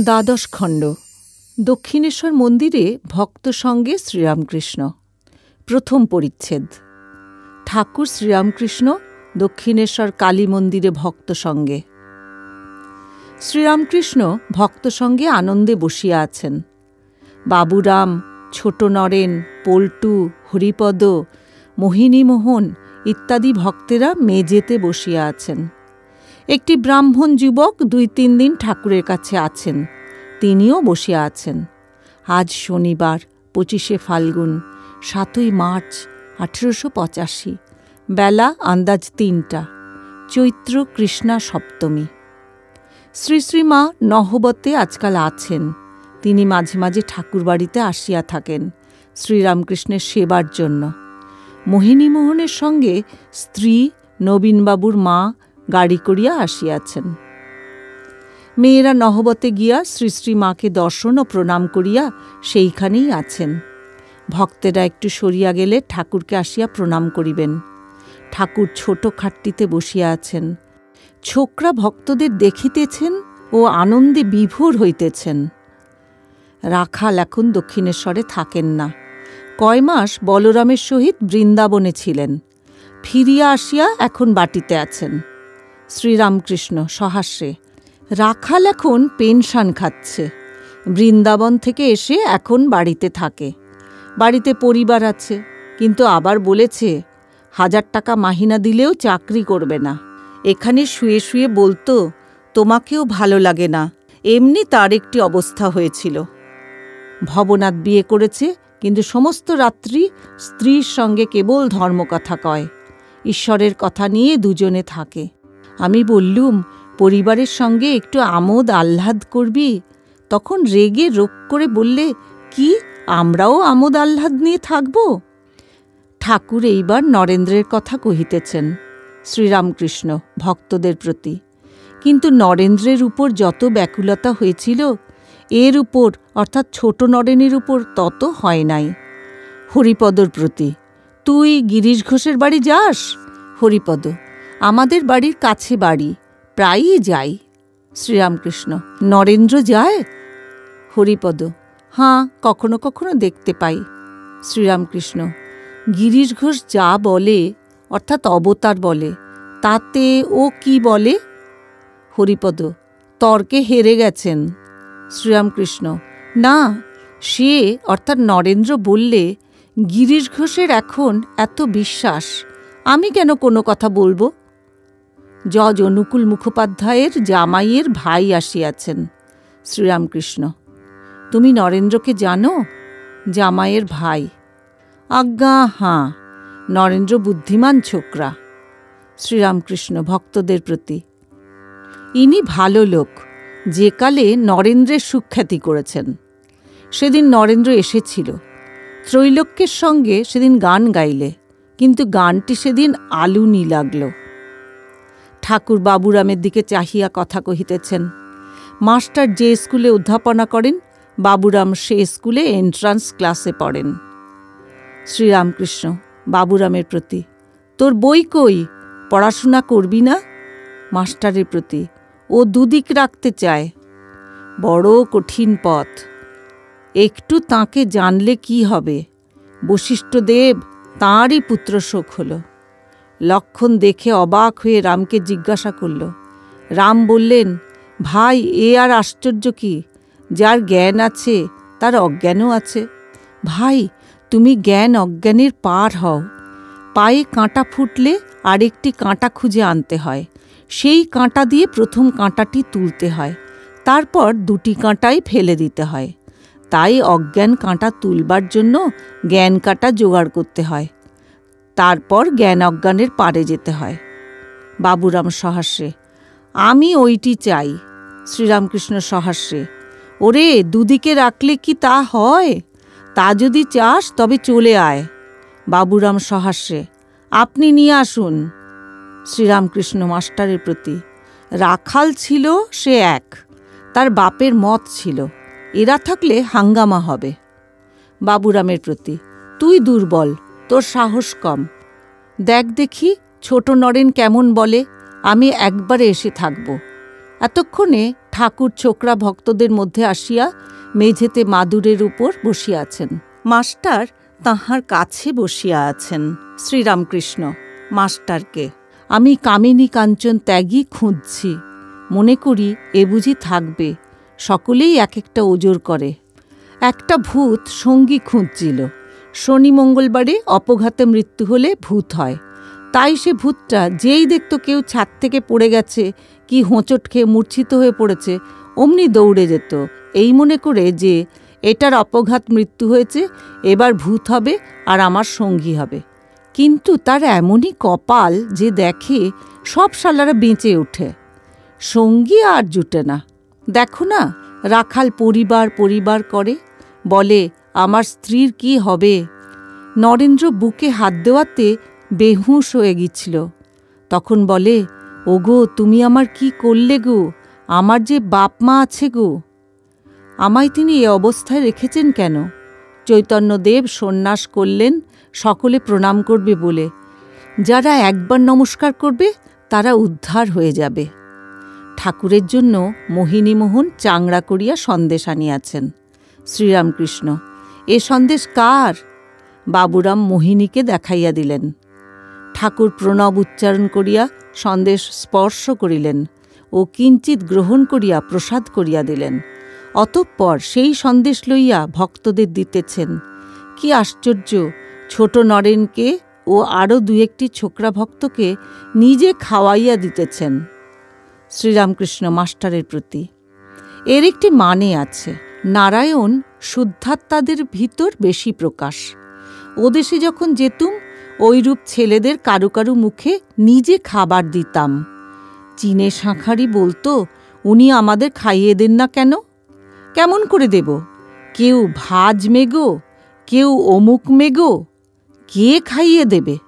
দ্বাদশ খণ্ড। দক্ষিণেশ্বর মন্দিরে ভক্ত সঙ্গে শ্রীরামকৃষ্ণ। প্রথম পরিচ্ছেদ। ঠাকুর শ্রীরামকৃষ্ণ দক্ষিণেশ্বর কালী মন্দিরে ভক্ত সঙ্গে। শ্রীরামকৃষ্ণ ভক্ত সঙ্গে আনন্দে বসিয়া আছেন। বাবুরাম, ছোট নরেন, পল্টু, হরিপদ, মোহিনীমোহন ইত্যাদি ভক্তেরা মেজেতে বসিয়া আছেন। একটি ব্রাহ্মণ যুবক দুই তিন দিন ঠাকুরের কাছে আছেন। তিনিও বসিয়া আছেন। আজ শনিবার, পঁচিশে ফাল্গুন, সাতই মার্চ, আঠেরোশো পঁচাশি, বেলা আন্দাজ তিনটা, চৈত্র কৃষ্ণা সপ্তমী। শ্রী শ্রীমা নহবতে আজকাল আছেন। তিনি মাঝে মাঝে ঠাকুরবাড়িতে আসিয়া থাকেন শ্রীরামকৃষ্ণের সেবার জন্য। মোহিনীমোহনের সঙ্গে স্ত্রী, নবীনবাবুর মা গাড়ি করিয়া আসিয়াছেন। মেয়েরা নহবতে গিয়া শ্রী মাকে দর্শন ও প্রণাম করিয়া সেইখানেই আছেন। ভক্তেরা একটু সরিয়া গেলে ঠাকুরকে আসিয়া প্রণাম করিবেন। ঠাকুর ছোট খাটটিতে বসিয়া আছেন। ছোকরা ভক্তদের দেখিতেছেন ও আনন্দে বিভোর হইতেছেন। রাখাল এখন দক্ষিণেশ্বরে থাকেন না। কয় মাস বলরামের সহিত বৃন্দাবনে ছিলেন। ফিরিয়া আসিয়া এখন বাটিতে আছেন। শ্রীরামকৃষ্ণ সহাস্যে। রাখাল এখন পেনশন খাচ্ছে। বৃন্দাবন থেকে এসে এখন বাড়িতে থাকে। বাড়িতে পরিবার আছে, কিন্তু আবার বলেছে, হাজার টাকা মাহিনা দিলেও চাকরি করবে না। এখানে শুয়ে শুয়ে বলতো, তোমাকেও ভালো লাগে না। এমনি তার একটি অবস্থা হয়েছিল। ভবনাথ বিয়ে করেছে, কিন্তু সমস্ত রাত্রি স্ত্রীর সঙ্গে কেবল ধর্মকথা কয়। ঈশ্বরের কথা নিয়ে দুজনে থাকে। আমি বললুম, পরিবারের সঙ্গে একটু আমোদ আহ্লাদ করবি? তখন রেগে রোগ করে বললে, কি? আমরাও আমোদ আহ্লাদ নিয়ে থাকব? ঠাকুর এইবার নরেন্দ্রের কথা কহিতেছেন, শ্রীরামকৃষ্ণ, ভক্তদের প্রতি। কিন্তু নরেন্দ্রের উপর যত ব্যাকুলতা হয়েছিল, এর উপর, অর্থাৎ ছোট নরেনের উপর, তত হয় নাই। হরিপদর প্রতি। তুই গিরিশ ঘোষের বাড়ি যাস? হরিপদ আমাদের বাড়ির কাছে বাড়ি, প্রায়ই যাই। শ্রীরামকৃষ্ণ, নরেন্দ্র যায়? হরিপদ, হাঁ, কখনো কখনো দেখতে পাই। শ্রীরামকৃষ্ণ গিরিশ ঘোষ যা বলে, অর্থাৎ অবতার বলে, তাতে ও কি বলে? হরিপদ, তর্কে হেরে গেছেন। শ্রীরামকৃষ্ণ, না, সে, অর্থাৎ নরেন্দ্র বললে গিরিশ ঘোষের এখন এত বিশ্বাস, আমি কেন কোনো কথা বলব? জজ অনুকূল মুখোপাধ্যায়ের জামাইয়ের ভাই আসিয়াছেন। শ্রীরামকৃষ্ণ, তুমি নরেন্দ্রকে জানো? জামাইয়ের ভাই। আজ্ঞা, হাঁ, নরেন্দ্র বুদ্ধিমান ছোকরা। শ্রীরামকৃষ্ণ ভক্তদের প্রতি, ইনি ভালো লোক, যে কালে নরেন্দ্রের সুখ্যাতি করেছেন। সেদিন নরেন্দ্র এসেছিল। ত্রৈলোক্যের সঙ্গে সেদিন গান গাইলে, কিন্তু গানটি সেদিন আলুনি লাগল। ঠাকুর বাবুরামের দিকে চাহিয়া কথা কহিতেছেন, মাস্টার যে স্কুলে অধ্যাপনা করেন, বাবুরাম সে স্কুলে এন্ট্রান্স ক্লাসে পড়েন। শ্রীরামকৃষ্ণ, বাবুরামের প্রতি, তোর বই কই? পড়াশোনা করবি না? মাস্টারের প্রতি, ও দুদিক রাখতে চায়। বড় কঠিন পথ। একটু তাকে জানলে কি হবে? বশিষ্ঠদেব তাঁরই পুত্রশোক হল। লক্ষণ দেখে অবাক হয়ে রামকে জিজ্ঞাসা করল। রাম বললেন, ভাই, এ আর আশ্চর্য কি? যার জ্ঞান আছে, তার অজ্ঞানও আছে। ভাই, তুমি জ্ঞান অজ্ঞানের পার হও। পায়ে কাঁটা ফুটলে আরেকটি কাঁটা খুঁজে আনতে হয়। সেই কাঁটা দিয়ে প্রথম কাঁটাটি তুলতে হয়। তারপর দুটি কাঁটাই ফেলে দিতে হয়। তাই অজ্ঞান কাঁটা তুলবার জন্য জ্ঞান কাঁটা জোগাড় করতে হয়। তারপর জ্ঞান অজ্ঞানের পারে যেতে হয়। বাবুরাম সহাস্যে আমি ওইটি চাই। শ্রীরামকৃষ্ণ সহাস্যে ওরে, দুদিকে রাখলে কি তা হয়? তা যদি চাস, তবে চলে আয়। বাবুরাম সহাস্যে আপনি নিয়ে আসুন। শ্রীরামকৃষ্ণ মাস্টারের প্রতি, রাখাল ছিল, সে এক। তার বাপের মত ছিল। এরা থাকলে হাঙ্গামা হবে। বাবুরামের প্রতি, তুই দুর্বল। তোর সাহস কম। দেখ দেখি, ছোট নরেন কেমন বলে, আমি একবারে এসে থাকব। এতক্ষণে ঠাকুর ছোকরা ভক্তদের মধ্যে আসিয়া মেঝেতে মাদুরের উপর বসিয়াছেন মাস্টার তাহার কাছে বসিয়া আছেন, শ্রীরামকৃষ্ণ, মাস্টারকে। আমি কামিনী কাঞ্চন ত্যাগী খুঁজছি। মনে করি এ বুঝি থাকবে, সকলেই এক একটা ওজোর করে। একটা ভূত সঙ্গী খুঁজছিল। শনি মঙ্গলবারে অপঘাতে মৃত্যু হলে ভূত হয়। তাই সে ভূতটা যেই দেখতো কেউ ছাদ থেকে পড়ে গেছে, কি হোঁচট খেয়ে মূর্ছিত হয়ে পড়েছে, অমনি দৌড়ে যেত। এই মনে করে যে, এটার অপঘাত মৃত্যু হয়েছে, এবার ভূত হবে আর আমার সঙ্গী হবে। কিন্তু তার এমনই কপাল যে দেখে সব শালারা বেঁচে ওঠে। সঙ্গী আর জুটে না। দেখো না, রাখাল পরিবার পরিবার করে, বলে আমার স্ত্রীর কি হবে? নরেন্দ্র বুকে হাত দেওয়াতে বেহুশ হয়ে গিয়েছিল। তখন বলে, ওগো, তুমি আমার কি করলে গো? আমার যে বাপ মা আছে গো। আমায় তিনি এ অবস্থায় রেখেছেন কেন? চৈতন্যদেব সন্ন্যাস করলেন, সকলে প্রণাম করবে বলে। যারা একবার নমস্কার করবে, তারা উদ্ধার হয়ে যাবে। ঠাকুরের জন্য মোহিনীমোহন চাংড়া করিয়া সন্দেশ আনিয়াছেন। শ্রীরামকৃষ্ণ এ সন্দেশ কার? বাবুরাম মোহিনীকে দেখাইয়া দিলেন। ঠাকুর প্রণব উচ্চারণ করিয়া সন্দেশ স্পর্শ করিলেন ও কিঞ্চিত গ্রহণ করিয়া প্রসাদ করিয়া দিলেন। অতঃপর সেই সন্দেশ লইয়া ভক্তদের দিতেছেন। কি আশ্চর্য! ছোট নরেনকে ও আরও দু একটি ছোকরা ভক্তকে নিজে খাওয়াইয়া দিতেছেন। শ্রীরামকৃষ্ণ মাস্টারের প্রতি। এর একটি মানে আছে, নারায়ণ শুদ্ধাত্মাদের ভিতর বেশি প্রকাশ। ওদেশে যখন যেতুম ওইরূপ ছেলেদের কারু কারু মুখে নিজে খাবার দিতাম। চীনে শাঁখারি বলতো, উনি আমাদের খাইয়ে দেন না কেন? কেমন করে দেব? কেউ ভাজ মেগো, কেউ অমুক মেগো, কে খাইয়ে দেবে?